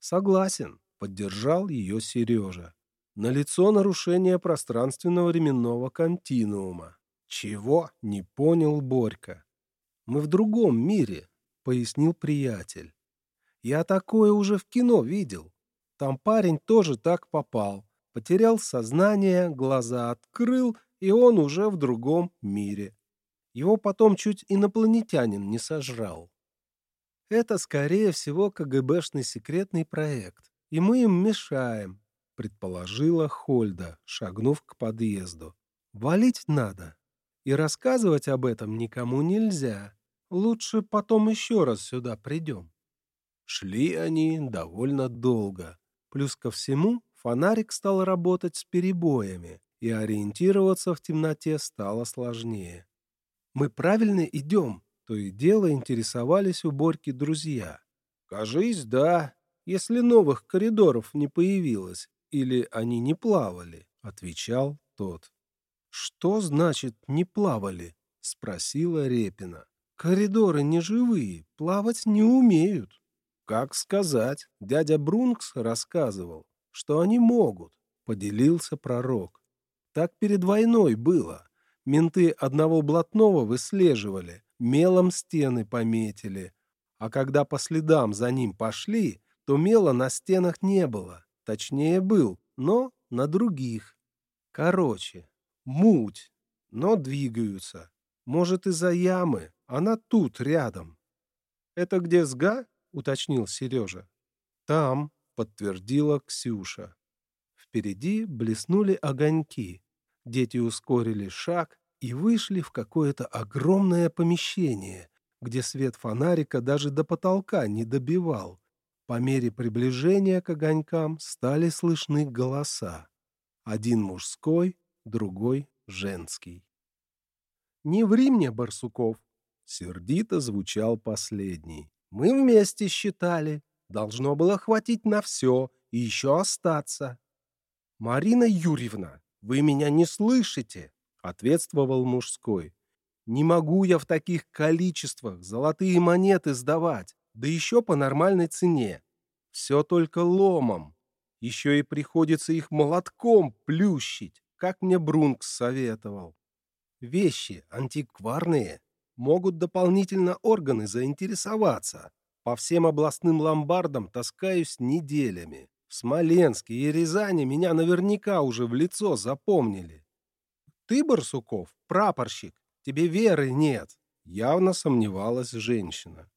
Speaker 1: Согласен, поддержал ее Сережа. Налицо нарушение пространственного временного континуума. Чего? Не понял Борька. Мы в другом мире, пояснил приятель. Я такое уже в кино видел. Там парень тоже так попал. Потерял сознание, глаза открыл, и он уже в другом мире. Его потом чуть инопланетянин не сожрал. Это, скорее всего, КГБшный секретный проект, и мы им мешаем, предположила Хольда, шагнув к подъезду. Валить надо. И рассказывать об этом никому нельзя. Лучше потом еще раз сюда придем. Шли они довольно долго. Плюс ко всему, фонарик стал работать с перебоями, и ориентироваться в темноте стало сложнее. «Мы правильно идем?» То и дело интересовались у Борьки друзья. «Кажись, да, если новых коридоров не появилось, или они не плавали», — отвечал тот. «Что значит «не плавали»?» — спросила Репина. «Коридоры не живые, плавать не умеют». «Как сказать, дядя Брункс рассказывал, что они могут», — поделился пророк. «Так перед войной было. Менты одного блатного выслеживали, мелом стены пометили. А когда по следам за ним пошли, то мела на стенах не было. Точнее, был, но на других. Короче, муть, но двигаются. Может, из-за ямы. Она тут, рядом. «Это где СГА?» — уточнил Сережа. «Там», — подтвердила Ксюша. Впереди блеснули огоньки. Дети ускорили шаг, и вышли в какое-то огромное помещение, где свет фонарика даже до потолка не добивал. По мере приближения к огонькам стали слышны голоса. Один мужской, другой женский. «Не ври мне, Барсуков!» — сердито звучал последний. «Мы вместе считали. Должно было хватить на все и еще остаться». «Марина Юрьевна, вы меня не слышите?» ответствовал мужской. «Не могу я в таких количествах золотые монеты сдавать, да еще по нормальной цене. Все только ломом. Еще и приходится их молотком плющить, как мне Брункс советовал. Вещи антикварные, могут дополнительно органы заинтересоваться. По всем областным ломбардам таскаюсь неделями. В Смоленске и Рязани меня наверняка уже в лицо запомнили. Ты, Барсуков, прапорщик, тебе веры нет. Явно сомневалась женщина.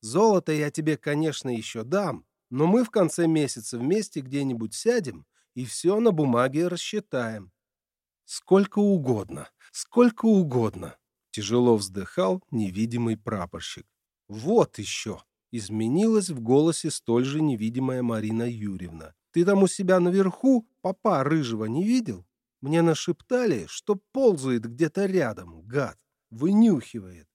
Speaker 1: Золото я тебе, конечно, еще дам, но мы в конце месяца вместе где-нибудь сядем и все на бумаге рассчитаем. Сколько угодно, сколько угодно. Тяжело вздыхал невидимый прапорщик. Вот еще. Изменилась в голосе столь же невидимая Марина Юрьевна. Ты там у себя наверху папа рыжего не видел? Мне нашептали, что ползает где-то рядом, гад, вынюхивает.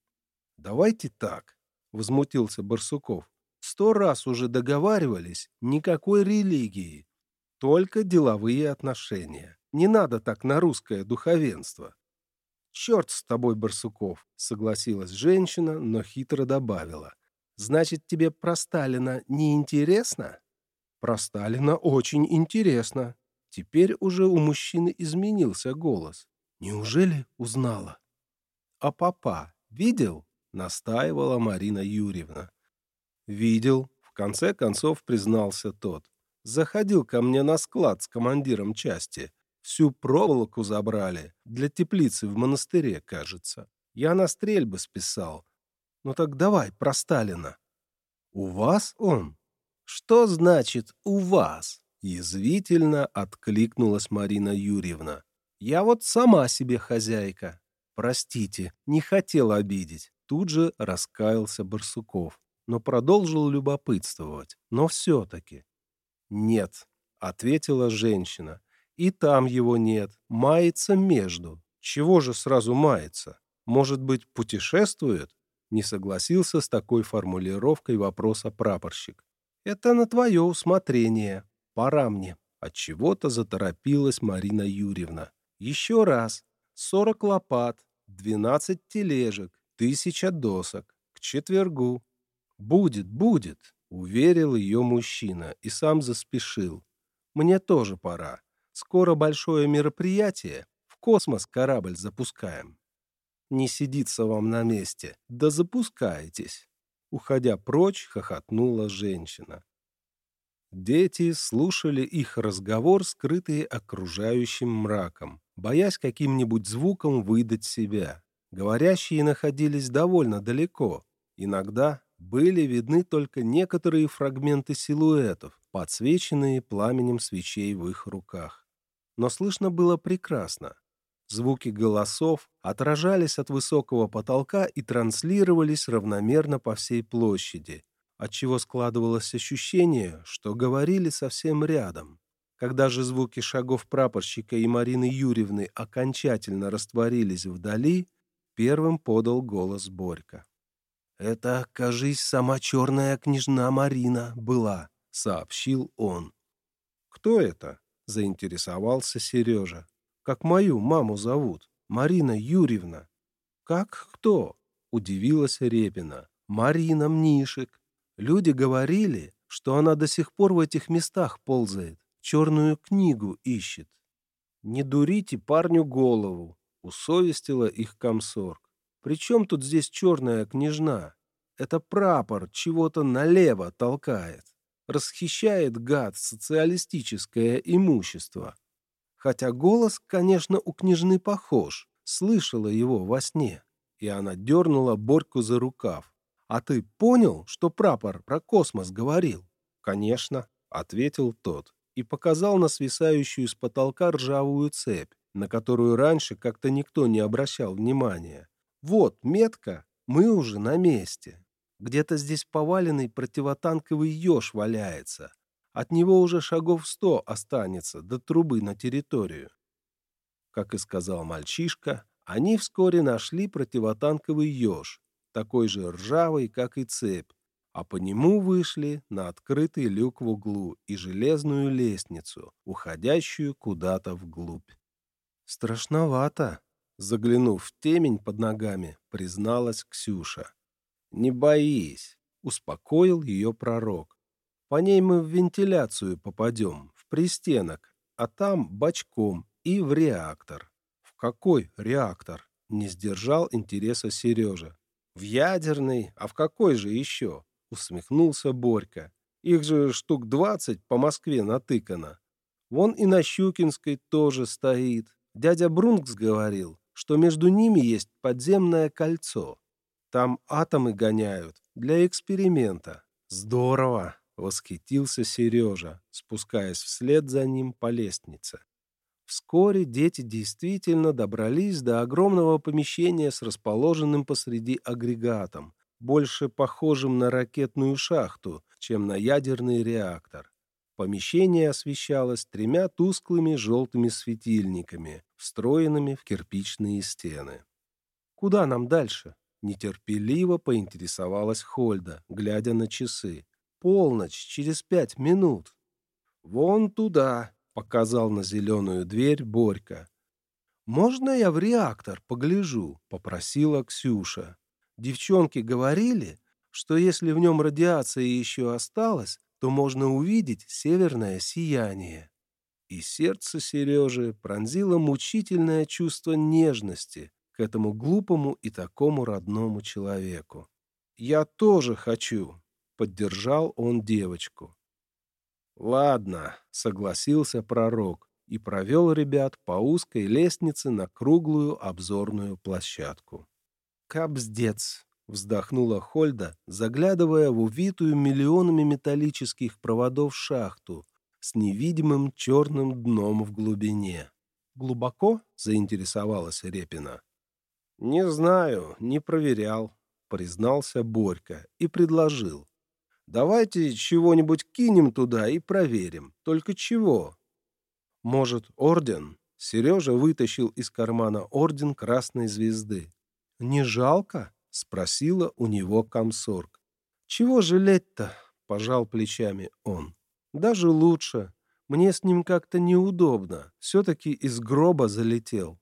Speaker 1: Давайте так, возмутился Барсуков. Сто раз уже договаривались, никакой религии, только деловые отношения. Не надо так на русское духовенство. «Черт с тобой, Барсуков!» — согласилась женщина, но хитро добавила. «Значит, тебе про Сталина не интересно?» «Про Сталина очень интересно». Теперь уже у мужчины изменился голос. «Неужели узнала?» «А папа видел?» — настаивала Марина Юрьевна. «Видел», — в конце концов признался тот. «Заходил ко мне на склад с командиром части. Всю проволоку забрали. Для теплицы в монастыре, кажется. Я на стрельбы списал. Ну так давай про Сталина». «У вас он?» «Что значит «у вас»?» Язвительно откликнулась Марина Юрьевна. «Я вот сама себе хозяйка. Простите, не хотел обидеть». Тут же раскаялся Барсуков но продолжил любопытствовать. Но все-таки. «Нет», — ответила женщина. «И там его нет. Мается между. Чего же сразу мается? Может быть, путешествует?» Не согласился с такой формулировкой вопроса прапорщик. «Это на твое усмотрение. Пора мне». Отчего-то заторопилась Марина Юрьевна. «Еще раз. Сорок лопат, двенадцать тележек, тысяча досок. К четвергу. «Будет, будет», — уверил ее мужчина и сам заспешил. «Мне тоже пора. Скоро большое мероприятие. В космос корабль запускаем». «Не сидится вам на месте. Да запускайтесь». Уходя прочь, хохотнула женщина. Дети слушали их разговор, скрытые окружающим мраком, боясь каким-нибудь звуком выдать себя. Говорящие находились довольно далеко, иногда были видны только некоторые фрагменты силуэтов, подсвеченные пламенем свечей в их руках. Но слышно было прекрасно. Звуки голосов отражались от высокого потолка и транслировались равномерно по всей площади, отчего складывалось ощущение, что говорили совсем рядом. Когда же звуки шагов прапорщика и Марины Юрьевны окончательно растворились вдали, первым подал голос Борька. «Это, кажись, сама черная княжна Марина была», — сообщил он. «Кто это?» — заинтересовался Сережа. «Как мою маму зовут? Марина Юрьевна». «Как кто?» — удивилась Репина. «Марина Мнишек. Люди говорили, что она до сих пор в этих местах ползает, черную книгу ищет». «Не дурите парню голову», — усовестила их комсорг. При чем тут здесь черная княжна? Это прапор чего-то налево толкает. Расхищает гад социалистическое имущество. Хотя голос, конечно, у княжны похож. Слышала его во сне. И она дернула Борьку за рукав. «А ты понял, что прапор про космос говорил?» «Конечно», — ответил тот и показал на свисающую с потолка ржавую цепь, на которую раньше как-то никто не обращал внимания. Вот метка, мы уже на месте. Где-то здесь поваленный противотанковый еж валяется. От него уже шагов сто останется до трубы на территорию. Как и сказал мальчишка, они вскоре нашли противотанковый еж, такой же ржавый, как и цепь, а по нему вышли на открытый люк в углу и железную лестницу, уходящую куда-то вглубь. «Страшновато», Заглянув в темень под ногами, призналась Ксюша. «Не боись», — успокоил ее пророк. «По ней мы в вентиляцию попадем, в пристенок, а там бочком и в реактор». «В какой реактор?» — не сдержал интереса Сережа. «В ядерный, а в какой же еще?» — усмехнулся Борька. «Их же штук двадцать по Москве натыкано. Вон и на Щукинской тоже стоит. Дядя Брункс говорил, что между ними есть подземное кольцо. Там атомы гоняют, для эксперимента. Здорово! Восхитился Сережа, спускаясь вслед за ним по лестнице. Вскоре дети действительно добрались до огромного помещения с расположенным посреди агрегатом, больше похожим на ракетную шахту, чем на ядерный реактор. Помещение освещалось тремя тусклыми желтыми светильниками, встроенными в кирпичные стены. «Куда нам дальше?» — нетерпеливо поинтересовалась Хольда, глядя на часы. «Полночь, через пять минут». «Вон туда», — показал на зеленую дверь Борька. «Можно я в реактор погляжу?» — попросила Ксюша. Девчонки говорили, что если в нем радиация еще осталась, то можно увидеть северное сияние. И сердце Сережи пронзило мучительное чувство нежности к этому глупому и такому родному человеку. «Я тоже хочу», — поддержал он девочку. «Ладно», — согласился пророк и провел ребят по узкой лестнице на круглую обзорную площадку. «Капздец!» — вздохнула Хольда, заглядывая в увитую миллионами металлических проводов шахту с невидимым черным дном в глубине. «Глубоко?» — заинтересовалась Репина. «Не знаю, не проверял», — признался Борька и предложил. «Давайте чего-нибудь кинем туда и проверим. Только чего?» «Может, орден?» Сережа вытащил из кармана орден Красной Звезды. «Не жалко?» — спросила у него комсорг. «Чего жалеть-то?» — пожал плечами он. «Даже лучше. Мне с ним как-то неудобно. Все-таки из гроба залетел».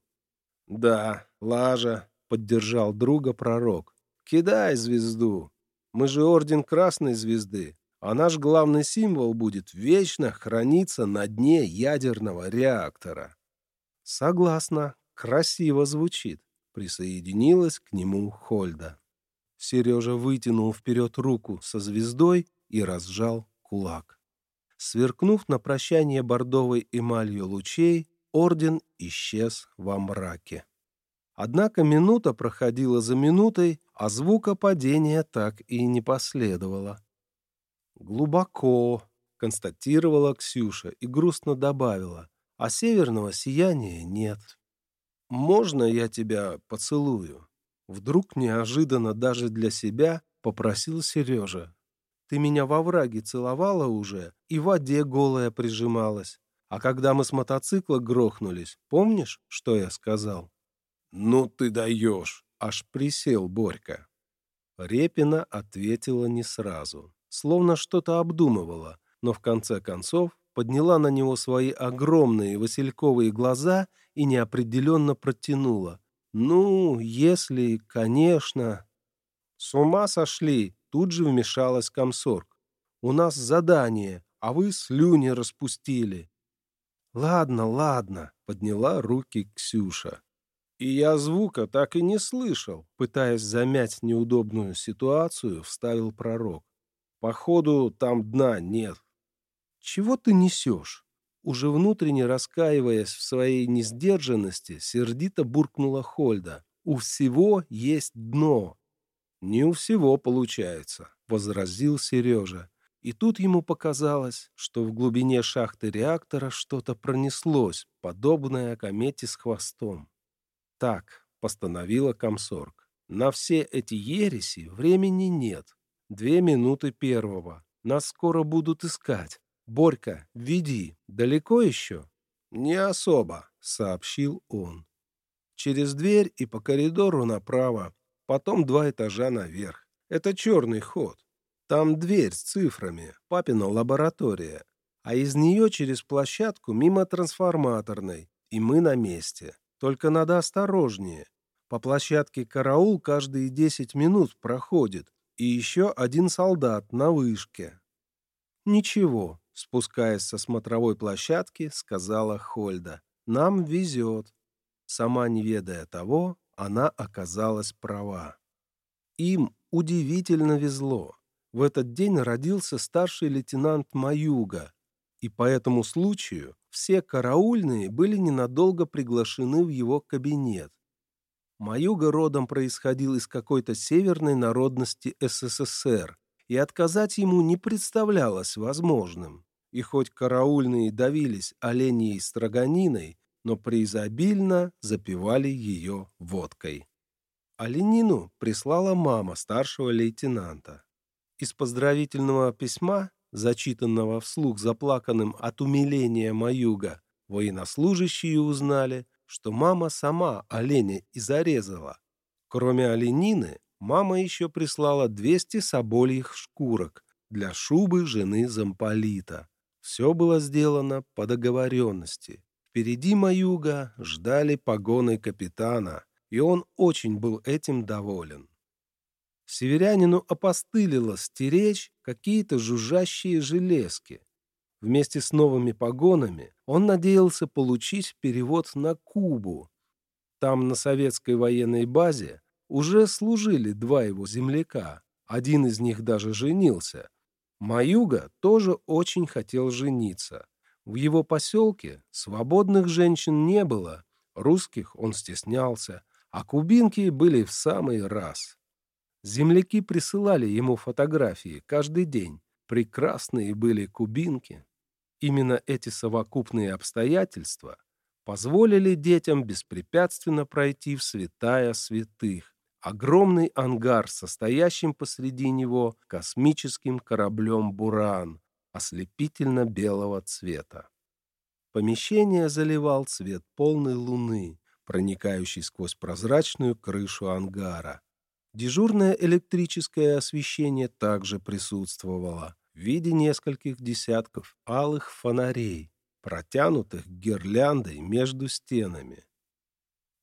Speaker 1: «Да, лажа», — поддержал друга пророк. «Кидай звезду. Мы же орден Красной Звезды, а наш главный символ будет вечно храниться на дне ядерного реактора». «Согласна. Красиво звучит присоединилась к нему Хольда. Сережа вытянул вперед руку со звездой и разжал кулак. Сверкнув на прощание бордовой эмалью лучей, орден исчез во мраке. Однако минута проходила за минутой, а звука падения так и не последовало. «Глубоко», — констатировала Ксюша и грустно добавила, «а северного сияния нет». «Можно я тебя поцелую?» Вдруг неожиданно даже для себя попросил Сережа. «Ты меня во враге целовала уже и в воде голая прижималась. А когда мы с мотоцикла грохнулись, помнишь, что я сказал?» «Ну ты даешь!» — аж присел Борька. Репина ответила не сразу, словно что-то обдумывала, но в конце концов подняла на него свои огромные васильковые глаза и неопределенно протянула. «Ну, если, конечно...» «С ума сошли!» — тут же вмешалась комсорг. «У нас задание, а вы слюни распустили». «Ладно, ладно», — подняла руки Ксюша. И я звука так и не слышал, пытаясь замять неудобную ситуацию, вставил пророк. Походу, там дна нет. «Чего ты несешь?» Уже внутренне раскаиваясь в своей несдержанности, сердито буркнула Хольда. «У всего есть дно». «Не у всего получается», — возразил Сережа. И тут ему показалось, что в глубине шахты реактора что-то пронеслось, подобное комете с хвостом. «Так», — постановила комсорг, — «на все эти ереси времени нет. Две минуты первого. Нас скоро будут искать. «Борька, веди. Далеко еще?» «Не особо», — сообщил он. «Через дверь и по коридору направо, потом два этажа наверх. Это черный ход. Там дверь с цифрами, папина лаборатория, а из нее через площадку мимо трансформаторной, и мы на месте. Только надо осторожнее. По площадке караул каждые десять минут проходит, и еще один солдат на вышке». «Ничего, Спускаясь со смотровой площадки, сказала Хольда. «Нам везет». Сама не ведая того, она оказалась права. Им удивительно везло. В этот день родился старший лейтенант Маюга, и по этому случаю все караульные были ненадолго приглашены в его кабинет. Маюга родом происходил из какой-то северной народности СССР, и отказать ему не представлялось возможным. И хоть караульные давились оленьей строганиной, но преизобильно запивали ее водкой. Оленину прислала мама старшего лейтенанта. Из поздравительного письма, зачитанного вслух заплаканным от умиления Маюга, военнослужащие узнали, что мама сама оленя и зарезала. Кроме оленины, мама еще прислала 200 собольих шкурок для шубы жены замполита. Все было сделано по договоренности. Впереди Маюга ждали погоны капитана, и он очень был этим доволен. Северянину опостылило стеречь какие-то жужжащие железки. Вместе с новыми погонами он надеялся получить перевод на Кубу. Там, на советской военной базе, уже служили два его земляка. Один из них даже женился. Маюга тоже очень хотел жениться. В его поселке свободных женщин не было, русских он стеснялся, а кубинки были в самый раз. Земляки присылали ему фотографии каждый день. Прекрасные были кубинки. Именно эти совокупные обстоятельства позволили детям беспрепятственно пройти в святая святых, огромный ангар, состоящим посреди него космическим кораблем «Буран», ослепительно-белого цвета. Помещение заливал цвет полной луны, проникающий сквозь прозрачную крышу ангара. Дежурное электрическое освещение также присутствовало в виде нескольких десятков алых фонарей, протянутых гирляндой между стенами.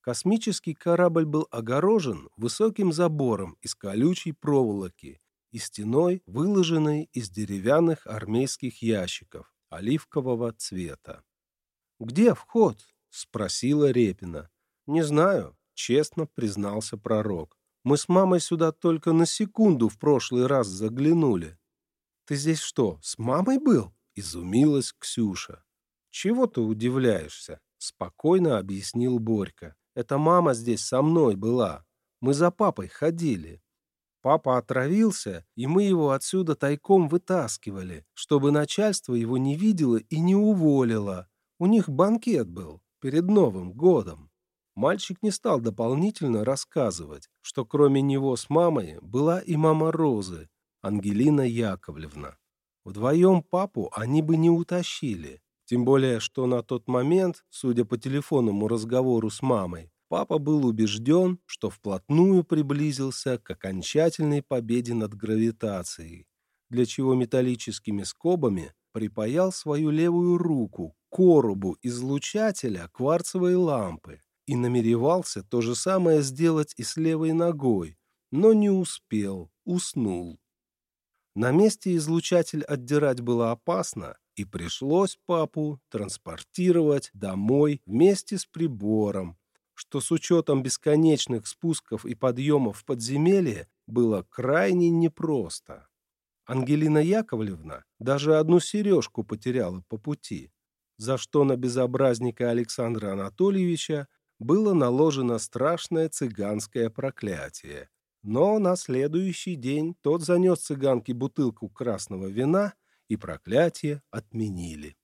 Speaker 1: Космический корабль был огорожен высоким забором из колючей проволоки и стеной, выложенной из деревянных армейских ящиков оливкового цвета. «Где вход?» — спросила Репина. «Не знаю», — честно признался пророк. «Мы с мамой сюда только на секунду в прошлый раз заглянули». «Ты здесь что, с мамой был?» — изумилась Ксюша. «Чего ты удивляешься?» — спокойно объяснил Борька. «Это мама здесь со мной была. Мы за папой ходили. Папа отравился, и мы его отсюда тайком вытаскивали, чтобы начальство его не видело и не уволило. У них банкет был перед Новым годом. Мальчик не стал дополнительно рассказывать, что кроме него с мамой была и мама Розы, Ангелина Яковлевна. Вдвоем папу они бы не утащили. Тем более, что на тот момент, судя по телефонному разговору с мамой, папа был убежден, что вплотную приблизился к окончательной победе над гравитацией, для чего металлическими скобами припаял свою левую руку к коробу излучателя кварцевой лампы и намеревался то же самое сделать и с левой ногой, но не успел, уснул. На месте излучатель отдирать было опасно, и пришлось папу транспортировать домой вместе с прибором, что с учетом бесконечных спусков и подъемов в подземелье было крайне непросто. Ангелина Яковлевна даже одну сережку потеряла по пути, за что на безобразника Александра Анатольевича было наложено страшное цыганское проклятие. Но на следующий день тот занес цыганке бутылку красного вина, и проклятие отменили.